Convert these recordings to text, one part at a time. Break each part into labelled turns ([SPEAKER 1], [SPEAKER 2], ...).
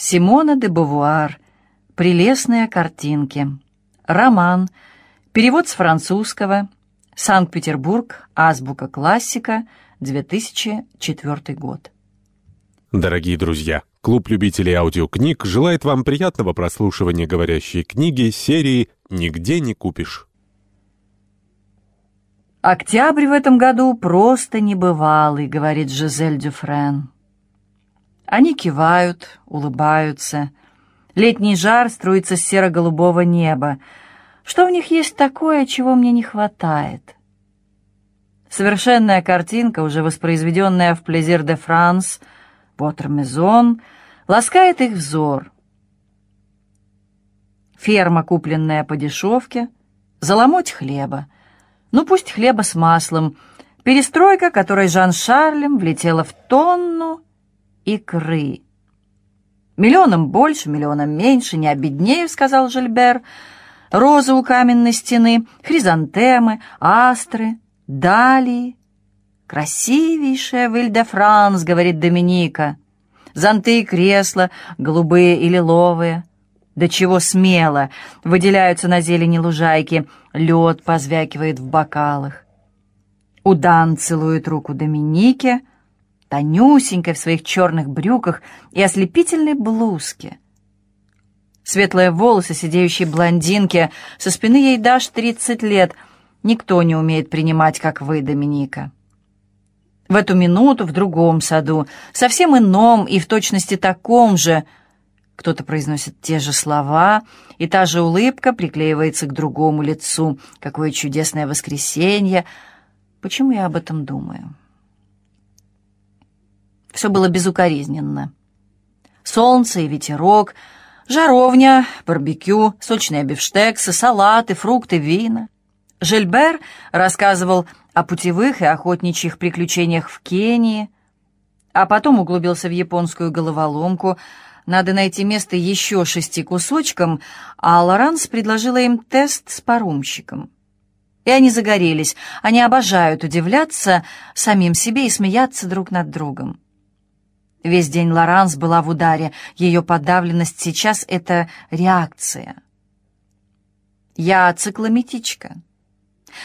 [SPEAKER 1] Симона де Бувуар. Прелестные картинки. Роман. Перевод с французского. Санкт-Петербург. Азбука классика. 2004 год.
[SPEAKER 2] Дорогие друзья, клуб любителей аудиокниг желает вам приятного прослушивания говорящей книги серии «Нигде не купишь».
[SPEAKER 1] «Октябрь в этом году просто небывалый», — говорит Жизель Дюфрен. Они кивают, улыбаются. Летний жар струится с серо-голубого неба. Что в них есть такое, чего мне не хватает? Совершенная картинка, уже воспроизведенная в «Плезир де Франс», «Потер-Мезон», ласкает их взор. Ферма, купленная по дешевке, заломоть хлеба. Ну, пусть хлеба с маслом. Перестройка, которой Жан Шарлем влетела в тонну икры. «Миллионом больше, миллионом меньше, не обеднею», — сказал Жильбер. «Розы у каменной стены, хризантемы, астры, далии». «Красивейшая в Иль-де-Франс», — говорит Доминика. «Зонты и кресла, голубые и лиловые». Да чего смело выделяются на зелени лужайки, лед позвякивает в бокалах. Удан целует руку Доминике, тонюсенькой в своих черных брюках и ослепительной блузке. Светлые волосы сидеющей блондинки, со спины ей дашь тридцать лет, никто не умеет принимать, как вы, Доминика. В эту минуту в другом саду, совсем ином и в точности таком же, кто-то произносит те же слова, и та же улыбка приклеивается к другому лицу. Какое чудесное воскресенье! Почему я об этом думаю? Все было безукоризненно. Солнце и ветерок, жаровня, барбекю, сочные бифштексы, салаты, фрукты, вина. Жильбер рассказывал о путевых и охотничьих приключениях в Кении, а потом углубился в японскую головоломку. Надо найти место еще шести кусочкам, а Лоранс предложила им тест с паромщиком. И они загорелись. Они обожают удивляться самим себе и смеяться друг над другом. Весь день Лоранс была в ударе. Ее подавленность сейчас — это реакция. Я циклометичка.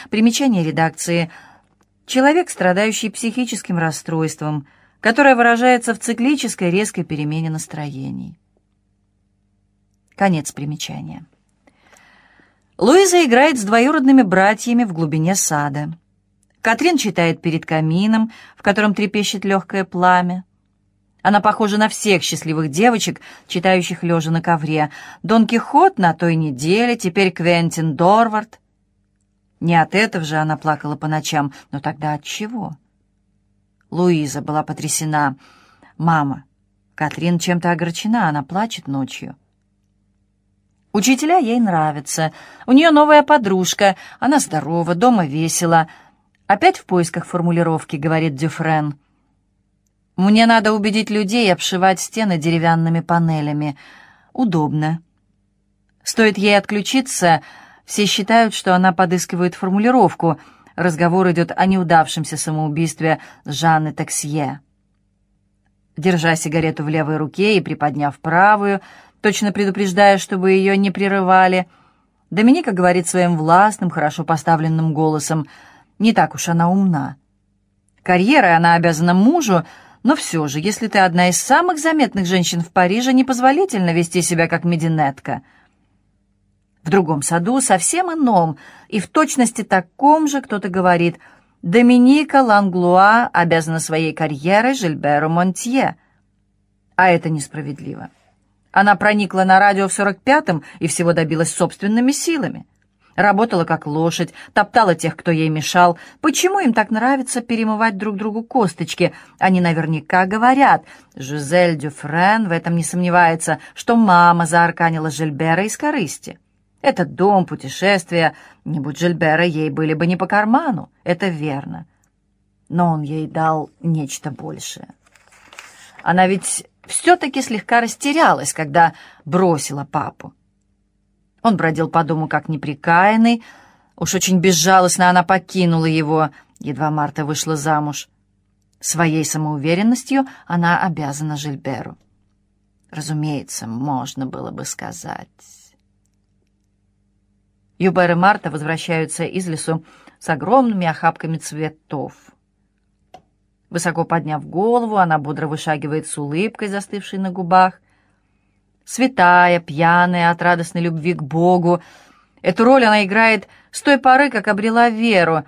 [SPEAKER 1] Примечание редакции. Человек, страдающий психическим расстройством, которое выражается в циклической резкой перемене настроений. Конец примечания. Луиза играет с двоюродными братьями в глубине сада. Катрин читает перед камином, в котором трепещет легкое пламя. Она похожа на всех счастливых девочек, читающих лежа на ковре. Дон Кихот на той неделе, теперь Квентин Дорвард. Не от этого же она плакала по ночам, но тогда от чего? Луиза была потрясена. «Мама, Катрин чем-то огорчена, она плачет ночью». Учителя ей нравятся. У нее новая подружка, она здорова, дома весело. Опять в поисках формулировки, говорит Дюфрен. Мне надо убедить людей обшивать стены деревянными панелями. Удобно. Стоит ей отключиться, все считают, что она подыскивает формулировку. Разговор идет о неудавшемся самоубийстве Жанны Таксье. Держа сигарету в левой руке и приподняв правую, точно предупреждая, чтобы ее не прерывали, Доминика говорит своим властным, хорошо поставленным голосом, «Не так уж она умна. Карьерой она обязана мужу, но все же, если ты одна из самых заметных женщин в Париже, непозволительно вести себя как мединетка. В другом саду, совсем ином, и в точности таком же кто-то говорит «Доминика Ланглуа обязана своей карьерой Жильберу Монтье». А это несправедливо. Она проникла на радио в 45-м и всего добилась собственными силами. Работала как лошадь, топтала тех, кто ей мешал. Почему им так нравится перемывать друг другу косточки? Они наверняка говорят. Жизель Дюфрен в этом не сомневается, что мама заарканила Жильбера из корысти. Этот дом, путешествия, не будь Жильбера, ей были бы не по карману. Это верно. Но он ей дал нечто большее. Она ведь все-таки слегка растерялась, когда бросила папу. Он бродил по дому как неприкаянный. Уж очень безжалостно она покинула его, едва Марта вышла замуж. Своей самоуверенностью она обязана Жильберу. Разумеется, можно было бы сказать. Юбер и Марта возвращаются из лесу с огромными охапками цветов. Высоко подняв голову, она бодро вышагивает с улыбкой, застывшей на губах. Святая, пьяная от радостной любви к Богу. Эту роль она играет с той поры, как обрела веру.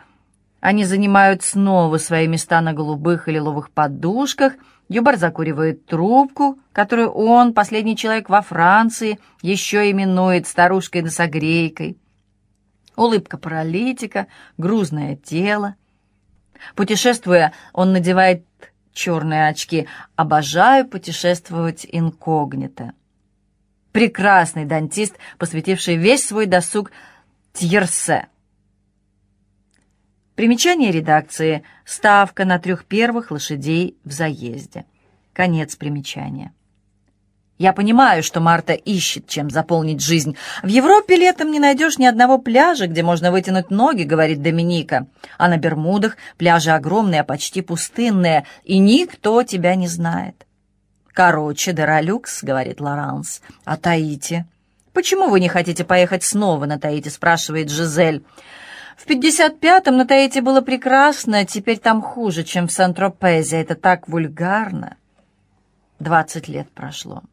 [SPEAKER 1] Они занимают снова свои места на голубых и лиловых подушках. Юбар закуривает трубку, которую он, последний человек во Франции, еще именует старушкой-носогрейкой. Улыбка паралитика, грузное тело. Путешествуя, он надевает черные очки. Обожаю путешествовать инкогнито прекрасный дантист, посвятивший весь свой досуг Тьерсе. Примечание редакции. Ставка на трех первых лошадей в заезде. Конец примечания. Я понимаю, что Марта ищет, чем заполнить жизнь. В Европе летом не найдешь ни одного пляжа, где можно вытянуть ноги, говорит Доминика. А на Бермудах пляжи огромные, почти пустынные, и никто тебя не знает. «Короче, Доролюкс», — говорит Лоранс. «А Таити?» «Почему вы не хотите поехать снова на Таити?» — спрашивает Жизель. «В 55-м на Таити было прекрасно, теперь там хуже, чем в Сан-Тропезе. Это так вульгарно». Двадцать лет прошло.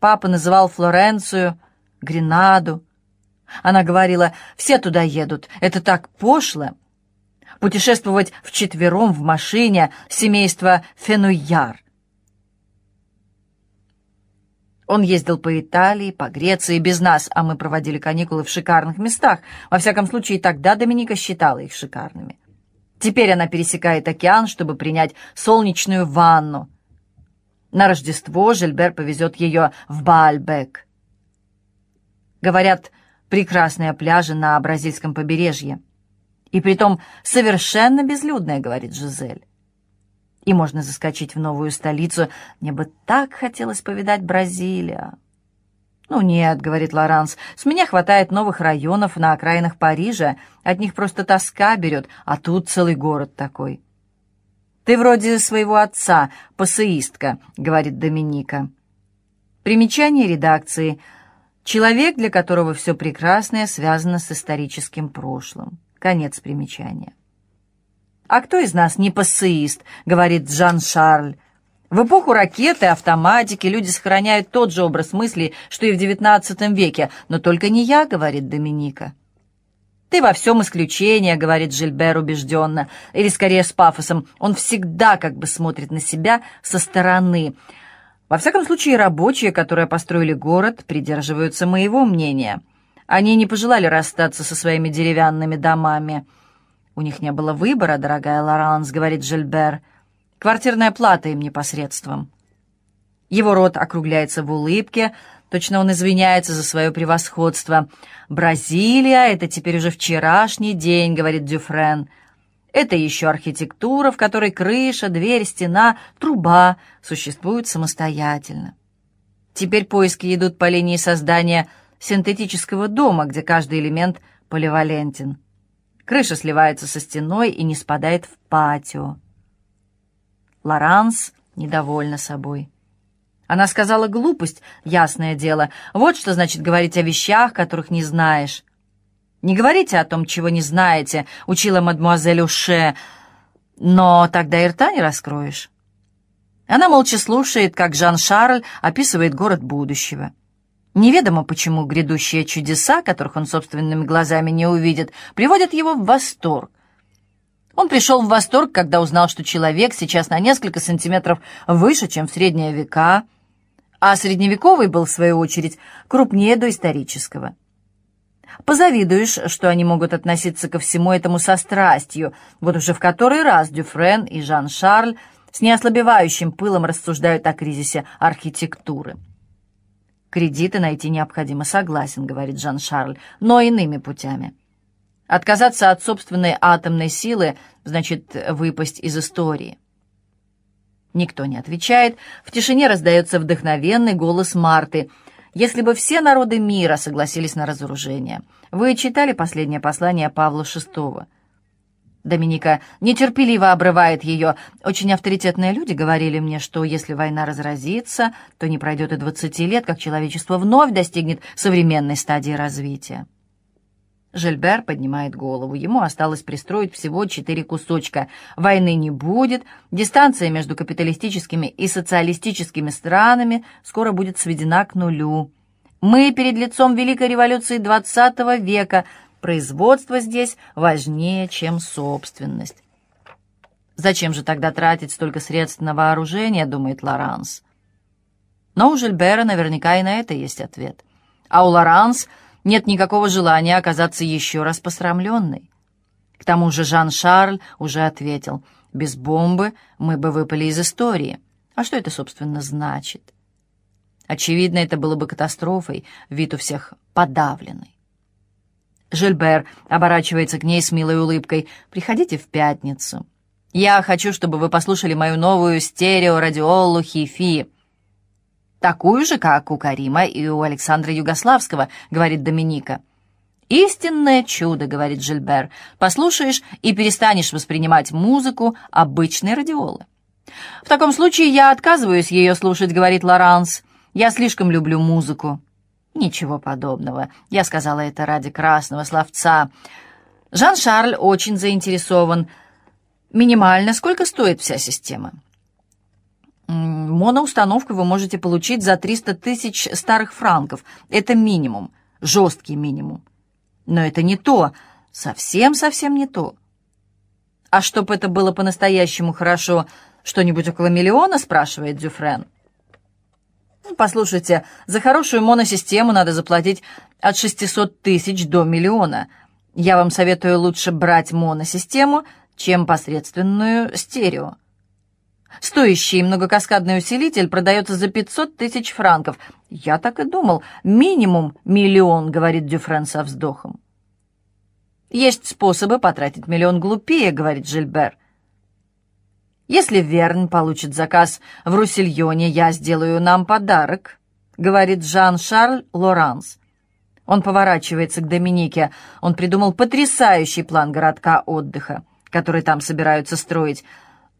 [SPEAKER 1] Папа называл Флоренцию, Гренаду. Она говорила, все туда едут, это так пошло. Путешествовать вчетвером в машине семейства Фенуяр. Он ездил по Италии, по Греции без нас, а мы проводили каникулы в шикарных местах. Во всяком случае, тогда Доминика считала их шикарными. Теперь она пересекает океан, чтобы принять солнечную ванну. На Рождество Жильбер повезет ее в Баальбек. Говорят, прекрасные пляжи на бразильском побережье. И притом совершенно безлюдные, говорит Жизель и можно заскочить в новую столицу. Мне бы так хотелось повидать Бразилию. «Ну нет», — говорит Лоранс, — «с меня хватает новых районов на окраинах Парижа, от них просто тоска берет, а тут целый город такой». «Ты вроде своего отца, пассеистка», — говорит Доминика. Примечание редакции. Человек, для которого все прекрасное связано с историческим прошлым. Конец примечания. «А кто из нас не пассеист?» — говорит Жан-Шарль. В эпоху ракеты, автоматики люди сохраняют тот же образ мыслей, что и в XIX веке, но только не я, говорит Доминика. «Ты во всем исключение», — говорит Жильбер убежденно, или скорее с пафосом. Он всегда как бы смотрит на себя со стороны. Во всяком случае, рабочие, которые построили город, придерживаются моего мнения. Они не пожелали расстаться со своими деревянными домами. «У них не было выбора, дорогая Лоранс», — говорит Жильбер. «Квартирная плата им непосредством». Его рот округляется в улыбке, точно он извиняется за свое превосходство. «Бразилия — это теперь уже вчерашний день», — говорит Дюфрен. «Это еще архитектура, в которой крыша, дверь, стена, труба существуют самостоятельно». Теперь поиски идут по линии создания синтетического дома, где каждый элемент поливалентен. Крыша сливается со стеной и не спадает в патио. Лоранс недовольна собой. Она сказала глупость, ясное дело. Вот что значит говорить о вещах, которых не знаешь. «Не говорите о том, чего не знаете», — учила мадмуазель Уше, «но тогда и рта не раскроешь». Она молча слушает, как Жан-Шарль описывает город будущего. Неведомо почему грядущие чудеса, которых он собственными глазами не увидит, приводят его в восторг. Он пришел в восторг, когда узнал, что человек сейчас на несколько сантиметров выше, чем в средние века, а средневековый был, в свою очередь, крупнее доисторического. Позавидуешь, что они могут относиться ко всему этому со страстью. Вот уже в который раз Дюфрен и Жан-Шарль с неослабевающим пылом рассуждают о кризисе архитектуры. Кредиты найти необходимо, согласен, говорит Жан-Шарль, но иными путями. Отказаться от собственной атомной силы значит выпасть из истории. Никто не отвечает. В тишине раздается вдохновенный голос Марты. «Если бы все народы мира согласились на разоружение. Вы читали последнее послание Павла VI?» Доминика нетерпеливо обрывает ее. Очень авторитетные люди говорили мне, что если война разразится, то не пройдет и двадцати лет, как человечество вновь достигнет современной стадии развития. Жильбер поднимает голову. Ему осталось пристроить всего четыре кусочка. Войны не будет, дистанция между капиталистическими и социалистическими странами скоро будет сведена к нулю. Мы перед лицом Великой революции XX века — Производство здесь важнее, чем собственность. Зачем же тогда тратить столько средств на вооружение, думает Лоранс. Но у Жильбера наверняка и на это есть ответ. А у Лоранс нет никакого желания оказаться еще раз посрамленной. К тому же Жан-Шарль уже ответил, без бомбы мы бы выпали из истории. А что это, собственно, значит? Очевидно, это было бы катастрофой, вид у всех подавленный. Жильбер оборачивается к ней с милой улыбкой. «Приходите в пятницу. Я хочу, чтобы вы послушали мою новую стереорадиолу хи-фи». «Такую же, как у Карима и у Александра Югославского», — говорит Доминика. «Истинное чудо», — говорит Жильбер. «Послушаешь и перестанешь воспринимать музыку обычной радиолы». «В таком случае я отказываюсь ее слушать», — говорит Лоранс. «Я слишком люблю музыку». Ничего подобного. Я сказала это ради красного словца. Жан-Шарль очень заинтересован. Минимально сколько стоит вся система? Моноустановку вы можете получить за 300 тысяч старых франков. Это минимум, жесткий минимум. Но это не то, совсем-совсем не то. А чтоб это было по-настоящему хорошо, что-нибудь около миллиона, спрашивает Дюфрен. Послушайте, за хорошую моносистему надо заплатить от 600 тысяч до миллиона. Я вам советую лучше брать моносистему, чем посредственную стерео. Стоящий многокаскадный усилитель продается за 500 тысяч франков. Я так и думал. Минимум миллион, говорит Дюфрен со вздохом. Есть способы потратить миллион глупее, говорит Жильбер. Если Верн получит заказ в Руссельоне, я сделаю нам подарок», — говорит Жан-Шарль Лоранс. Он поворачивается к Доминике. Он придумал потрясающий план городка отдыха, который там собираются строить.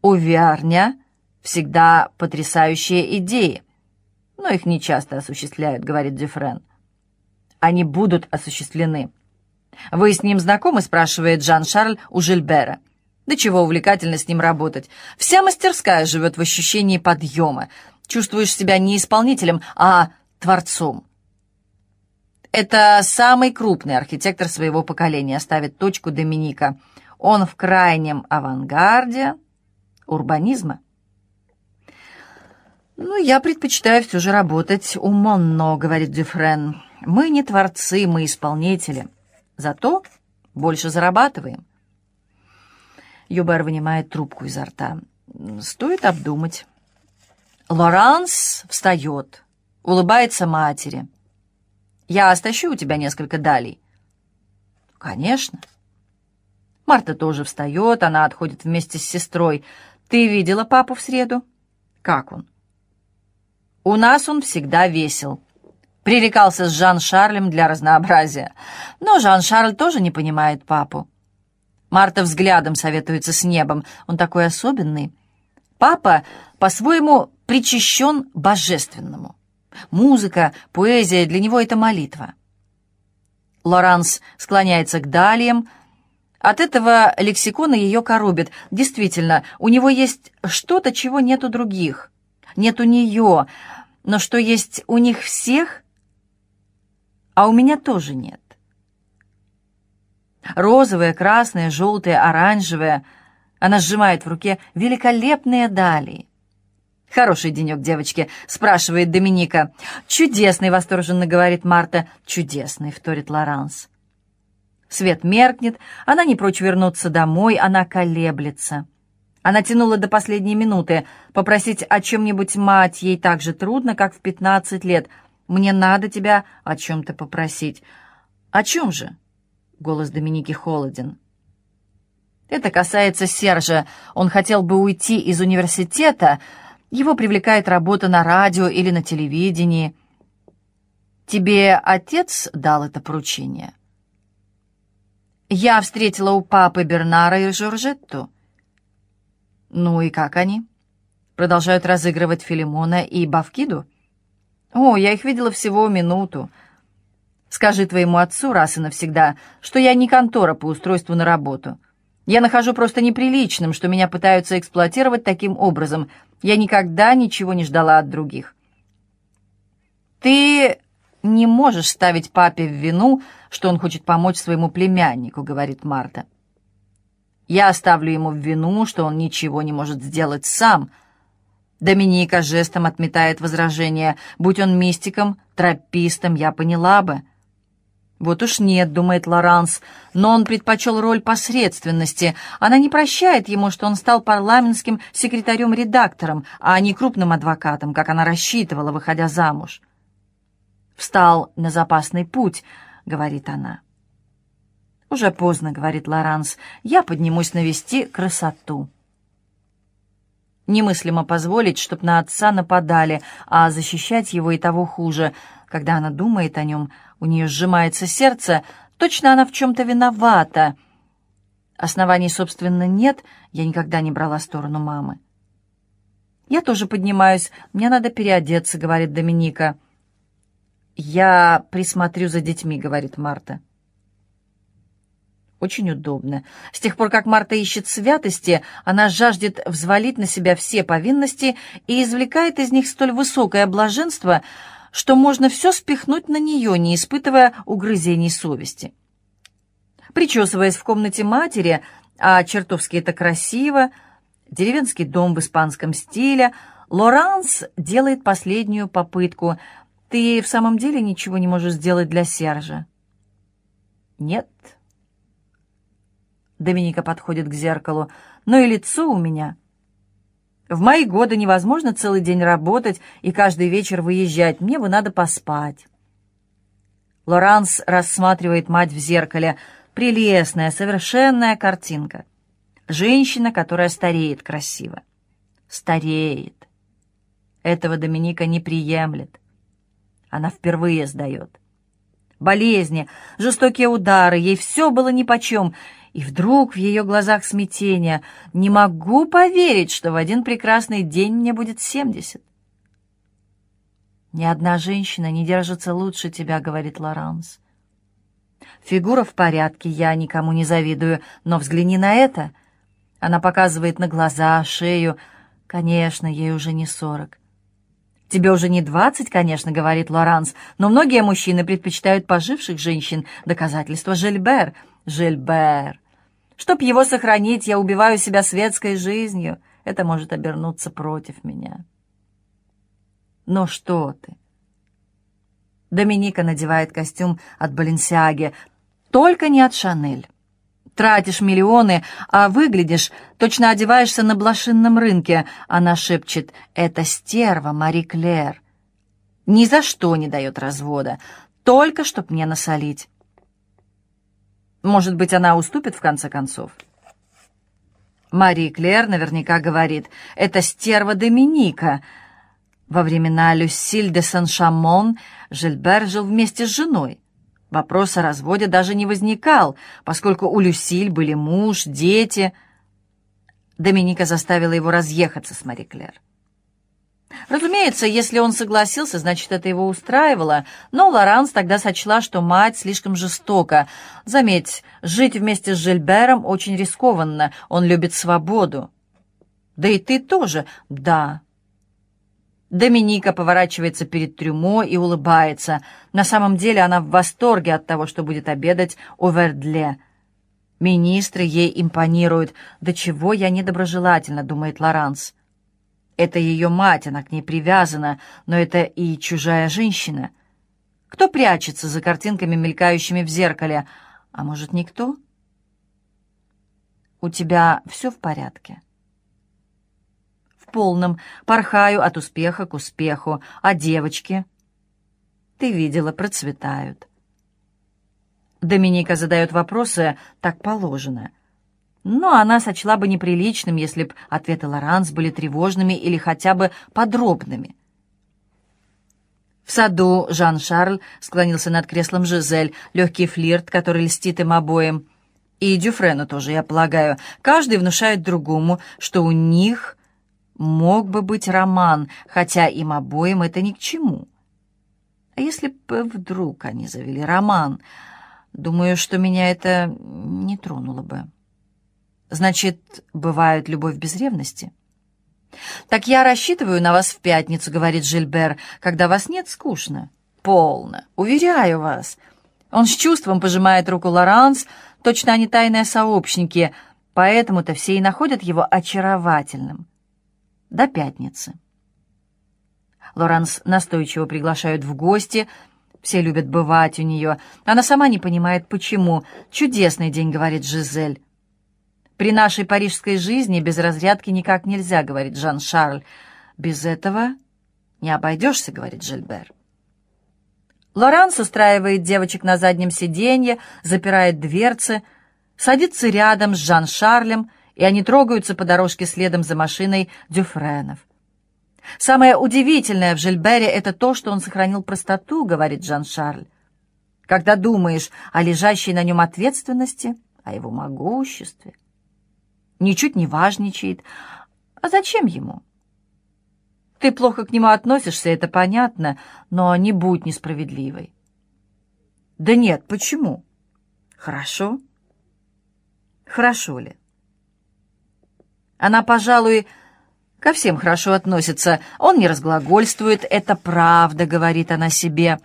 [SPEAKER 1] У Верня всегда потрясающие идеи, но их не часто осуществляют, говорит Дюфрен. Они будут осуществлены. «Вы с ним знакомы?» — спрашивает Жан-Шарль у Жильбера. Да чего увлекательно с ним работать. Вся мастерская живет в ощущении подъема. Чувствуешь себя не исполнителем, а творцом. Это самый крупный архитектор своего поколения, ставит точку Доминика. Он в крайнем авангарде урбанизма. «Ну, я предпочитаю все же работать умонно», — говорит Дюфрен. «Мы не творцы, мы исполнители. Зато больше зарабатываем». Юбер вынимает трубку изо рта. Стоит обдумать. Лоранс встает, улыбается матери. «Я стащу у тебя несколько далей». «Конечно». Марта тоже встает, она отходит вместе с сестрой. «Ты видела папу в среду?» «Как он?» «У нас он всегда весел». Пререкался с Жан-Шарлем для разнообразия. Но Жан-Шарль тоже не понимает папу. Марта взглядом советуется с небом. Он такой особенный. Папа по-своему причащен божественному. Музыка, поэзия, для него это молитва. Лоранс склоняется к далиям. От этого лексикона ее коробит. Действительно, у него есть что-то, чего нет у других. Нет у нее, но что есть у них всех, а у меня тоже нет. Розовые, красные, желтые, оранжевые. Она сжимает в руке великолепные далии. «Хороший денек, девочки», — спрашивает Доминика. «Чудесный», — восторженно говорит Марта. «Чудесный», — вторит Лоранс. Свет меркнет, она не прочь вернуться домой, она колеблется. Она тянула до последней минуты. Попросить о чем-нибудь мать ей так же трудно, как в пятнадцать лет. «Мне надо тебя о чем-то попросить». «О чем же?» Голос Доминики холоден. Это касается Сержа. Он хотел бы уйти из университета. Его привлекает работа на радио или на телевидении. Тебе отец дал это поручение? Я встретила у папы Бернара и Жоржетту. Ну и как они? Продолжают разыгрывать Филимона и Бавкиду? О, я их видела всего минуту. Скажи твоему отцу раз и навсегда, что я не контора по устройству на работу. Я нахожу просто неприличным, что меня пытаются эксплуатировать таким образом. Я никогда ничего не ждала от других. Ты не можешь ставить папе в вину, что он хочет помочь своему племяннику, говорит Марта. Я оставлю ему в вину, что он ничего не может сделать сам. Доминика жестом отметает возражение. Будь он мистиком, тропистом, я поняла бы. Вот уж нет, думает Лоранс, но он предпочел роль посредственности. Она не прощает ему, что он стал парламентским секретарем-редактором, а не крупным адвокатом, как она рассчитывала, выходя замуж. «Встал на запасный путь», — говорит она. «Уже поздно», — говорит Лоранс, — «я поднимусь навести красоту». Немыслимо позволить, чтоб на отца нападали, а защищать его и того хуже. Когда она думает о нем, у нее сжимается сердце, точно она в чем-то виновата. Оснований, собственно, нет, я никогда не брала сторону мамы. «Я тоже поднимаюсь, мне надо переодеться», — говорит Доминика. «Я присмотрю за детьми», — говорит Марта. Очень удобно. С тех пор, как Марта ищет святости, она жаждет взвалить на себя все повинности и извлекает из них столь высокое блаженство, что можно все спихнуть на нее, не испытывая угрызений совести. Причесываясь в комнате матери, а чертовски это красиво, деревенский дом в испанском стиле, Лоранс делает последнюю попытку — ты в самом деле ничего не можешь сделать для Сержа? Нет. Доминика подходит к зеркалу. Но и лицо у меня. В мои годы невозможно целый день работать и каждый вечер выезжать. Мне бы надо поспать. Лоранс рассматривает мать в зеркале. Прелестная, совершенная картинка. Женщина, которая стареет красиво. Стареет. Этого Доминика не приемлет. Она впервые сдает. Болезни, жестокие удары, ей все было нипочем. И вдруг в ее глазах смятение. Не могу поверить, что в один прекрасный день мне будет семьдесят. «Ни одна женщина не держится лучше тебя», — говорит Лоранс. «Фигура в порядке, я никому не завидую, но взгляни на это». Она показывает на глаза, шею. Конечно, ей уже не сорок. «Тебе уже не двадцать, конечно», — говорит Лоранс, «но многие мужчины предпочитают поживших женщин. Доказательство Жильбер. Жильбер. Чтоб его сохранить, я убиваю себя светской жизнью. Это может обернуться против меня». «Ну что ты?» Доминика надевает костюм от Баленсиаги, только не от Шанель тратишь миллионы, а выглядишь, точно одеваешься на блошинном рынке. Она шепчет, это стерва Мари Клер. Ни за что не дает развода, только чтоб мне насолить. Может быть, она уступит в конце концов? Мари Клер наверняка говорит, это стерва Доминика. Во времена Люсиль де Сан-Шамон Жильбер жил вместе с женой. Вопрос о разводе даже не возникал, поскольку у Люсиль были муж, дети. Доминика заставила его разъехаться с Мари Клер. Разумеется, если он согласился, значит, это его устраивало, но Лоранс тогда сочла, что мать слишком жестока. Заметь, жить вместе с Жильбером очень рискованно, он любит свободу. Да и ты тоже, да, Доминика поворачивается перед трюмо и улыбается. На самом деле она в восторге от того, что будет обедать у Вердле. Министры ей импонируют. «До чего я недоброжелательно», — думает Лоранс. Это ее мать, она к ней привязана, но это и чужая женщина. Кто прячется за картинками, мелькающими в зеркале? А может, никто? «У тебя все в порядке?» полном, порхаю от успеха к успеху, а девочки, ты видела, процветают. Доминика задает вопросы, так положено. Но она сочла бы неприличным, если б ответы Лоранс были тревожными или хотя бы подробными. В саду Жан-Шарль склонился над креслом Жизель, легкий флирт, который льстит им обоим. И Дюфрену тоже, я полагаю. Каждый внушает другому, что у них мог бы быть роман, хотя им обоим это ни к чему. А если бы вдруг они завели роман, думаю, что меня это не тронуло бы. Значит, бывает любовь без ревности? «Так я рассчитываю на вас в пятницу», — говорит Жильбер. «Когда вас нет, скучно». «Полно. Уверяю вас». Он с чувством пожимает руку Лоранс, точно они тайные сообщники, поэтому-то все и находят его очаровательным. До пятницы. Лоранс настойчиво приглашают в гости, все любят бывать у нее. Она сама не понимает, почему. «Чудесный день», — говорит Жизель. «При нашей парижской жизни без разрядки никак нельзя», — говорит Жан-Шарль. «Без этого не обойдешься», — говорит Жильбер. Лоранс устраивает девочек на заднем сиденье, запирает дверцы, садится рядом с Жан-Шарлем, и они трогаются по дорожке следом за машиной Дюфренов. «Самое удивительное в Жильбере — это то, что он сохранил простоту», — говорит Жан-Шарль. «Когда думаешь о лежащей на нем ответственности, о его могуществе, ничуть не важничает. А зачем ему? Ты плохо к нему относишься, это понятно, но не будь несправедливой. Да нет, почему? Хорошо. Хорошо ли? Она, пожалуй, ко всем хорошо относится. Он не разглагольствует, это правда, говорит она себе.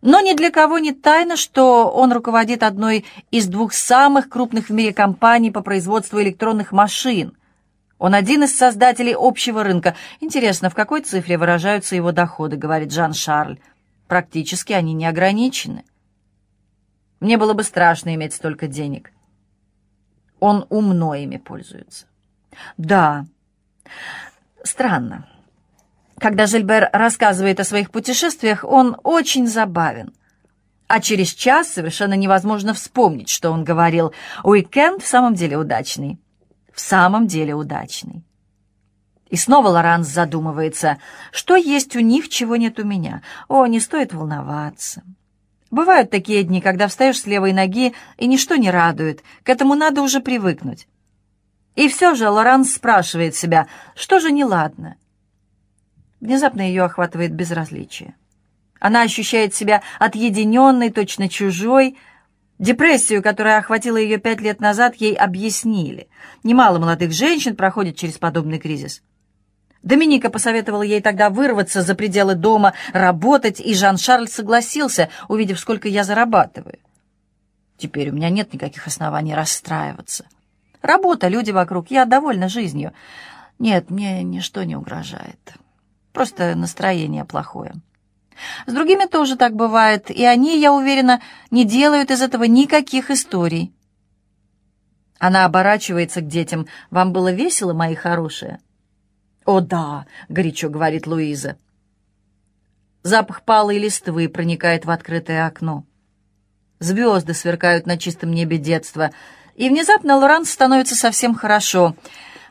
[SPEAKER 1] Но ни для кого не тайно, что он руководит одной из двух самых крупных в мире компаний по производству электронных машин. Он один из создателей общего рынка. Интересно, в какой цифре выражаются его доходы, говорит Жан-Шарль. Практически они не ограничены. Мне было бы страшно иметь столько денег. Он умно ими пользуется. Да, странно. Когда Жильбер рассказывает о своих путешествиях, он очень забавен. А через час совершенно невозможно вспомнить, что он говорил. Уикенд в самом деле удачный. В самом деле удачный. И снова Лоранс задумывается, что есть у них, чего нет у меня. О, не стоит волноваться. Бывают такие дни, когда встаешь с левой ноги, и ничто не радует. К этому надо уже привыкнуть. И все же Лоранс спрашивает себя, что же неладно? Внезапно ее охватывает безразличие. Она ощущает себя отъединенной, точно чужой. Депрессию, которая охватила ее пять лет назад, ей объяснили. Немало молодых женщин проходит через подобный кризис. Доминика посоветовала ей тогда вырваться за пределы дома, работать, и Жан-Шарль согласился, увидев, сколько я зарабатываю. Теперь у меня нет никаких оснований расстраиваться. Работа, люди вокруг, я довольна жизнью. Нет, мне ничто не угрожает. Просто настроение плохое. С другими тоже так бывает, и они, я уверена, не делают из этого никаких историй. Она оборачивается к детям. «Вам было весело, мои хорошие?» «О, да!» — горячо говорит Луиза. Запах палой листвы проникает в открытое окно. Звезды сверкают на чистом небе детства, и внезапно Лоранс становится совсем хорошо.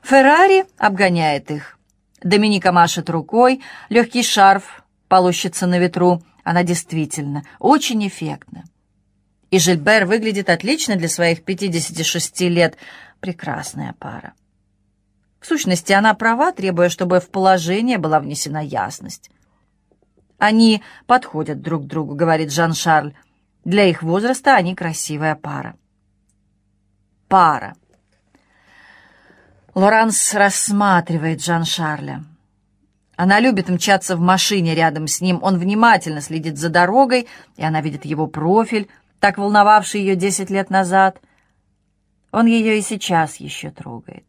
[SPEAKER 1] Феррари обгоняет их. Доминика машет рукой, легкий шарф полощется на ветру. Она действительно очень эффектна. И Жильбер выглядит отлично для своих 56 лет. Прекрасная пара. В сущности, она права, требуя, чтобы в положение была внесена ясность. «Они подходят друг другу», — говорит Жан-Шарль. «Для их возраста они красивая пара». Пара. Лоранс рассматривает Жан-Шарля. Она любит мчаться в машине рядом с ним. Он внимательно следит за дорогой, и она видит его профиль, так волновавший ее десять лет назад. Он ее и сейчас еще трогает.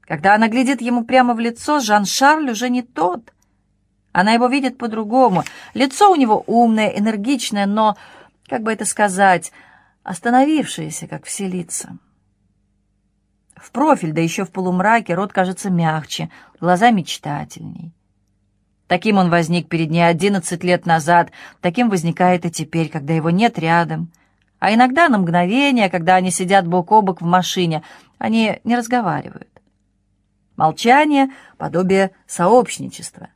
[SPEAKER 1] Когда она глядит ему прямо в лицо, Жан-Шарль уже не тот. Она его видит по-другому. Лицо у него умное, энергичное, но, как бы это сказать, остановившееся, как все лица. В профиль, да еще в полумраке, рот кажется мягче, глаза мечтательней. Таким он возник перед ней одиннадцать лет назад, таким возникает и теперь, когда его нет рядом. А иногда на мгновение, когда они сидят бок о бок в машине, они не разговаривают. Молчание — подобие сообщничества.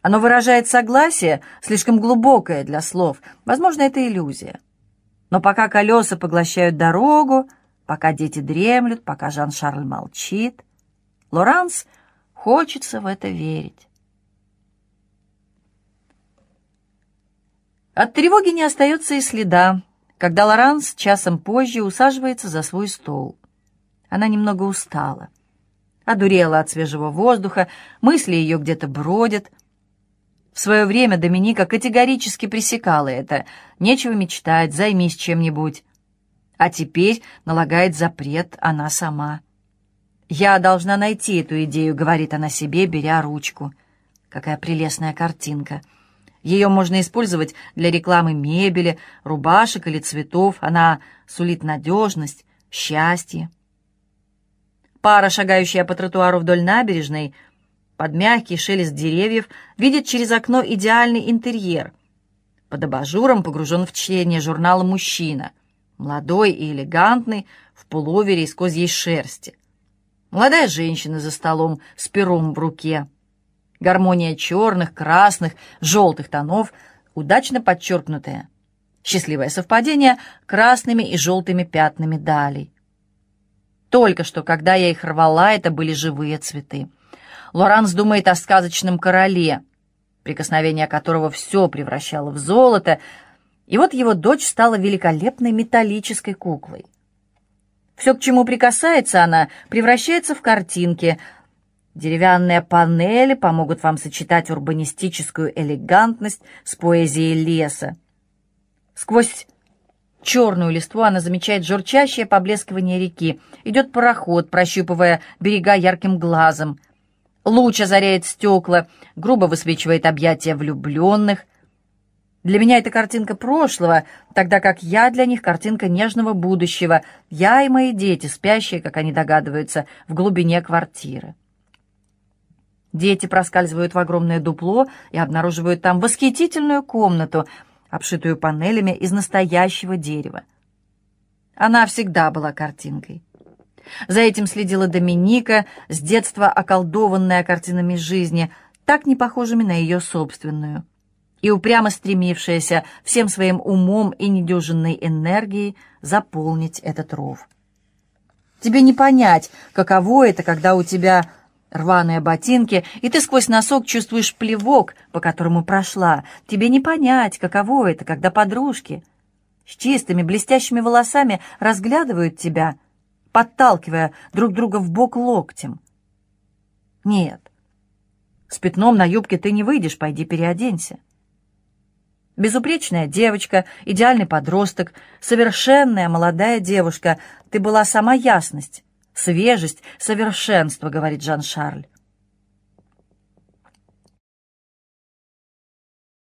[SPEAKER 1] Оно выражает согласие, слишком глубокое для слов. Возможно, это иллюзия. Но пока колеса поглощают дорогу, пока дети дремлют, пока Жан-Шарль молчит, Лоранс хочется в это верить. От тревоги не остается и следа, когда Лоранс часом позже усаживается за свой стол. Она немного устала. Одурела от свежего воздуха, мысли ее где-то бродят. В свое время Доминика категорически пресекала это. Нечего мечтать, займись чем-нибудь. А теперь налагает запрет она сама. «Я должна найти эту идею», — говорит она себе, беря ручку. Какая прелестная картинка. Ее можно использовать для рекламы мебели, рубашек или цветов. Она сулит надежность, счастье. Пара, шагающая по тротуару вдоль набережной, под мягкий шелест деревьев, видит через окно идеальный интерьер. Под абажуром погружен в чтение журнала «Мужчина», молодой и элегантный, в пуловере из козьей шерсти. Молодая женщина за столом с пером в руке — Гармония черных, красных, желтых тонов, удачно подчеркнутая. Счастливое совпадение красными и желтыми пятнами далей. Только что, когда я их рвала, это были живые цветы. Лоранс думает о сказочном короле, прикосновение которого все превращало в золото, и вот его дочь стала великолепной металлической куклой. Все, к чему прикасается она, превращается в картинки, Деревянные панели помогут вам сочетать урбанистическую элегантность с поэзией леса. Сквозь черную листву она замечает журчащее поблескивание реки. Идет пароход, прощупывая берега ярким глазом. Луч озаряет стекла, грубо высвечивает объятия влюбленных. Для меня это картинка прошлого, тогда как я для них картинка нежного будущего. Я и мои дети, спящие, как они догадываются, в глубине квартиры. Дети проскальзывают в огромное дупло и обнаруживают там восхитительную комнату, обшитую панелями из настоящего дерева. Она всегда была картинкой. За этим следила Доминика, с детства околдованная картинами жизни, так не похожими на ее собственную, и упрямо стремившаяся всем своим умом и недюжинной энергией заполнить этот ров. Тебе не понять, каково это, когда у тебя рваные ботинки, и ты сквозь носок чувствуешь плевок, по которому прошла. Тебе не понять, каково это, когда подружки с чистыми блестящими волосами разглядывают тебя, подталкивая друг друга в бок локтем. Нет, с пятном на юбке ты не выйдешь, пойди переоденься. Безупречная девочка, идеальный подросток, совершенная молодая девушка, ты была сама ясность, свежесть, совершенство, говорит Жан-Шарль.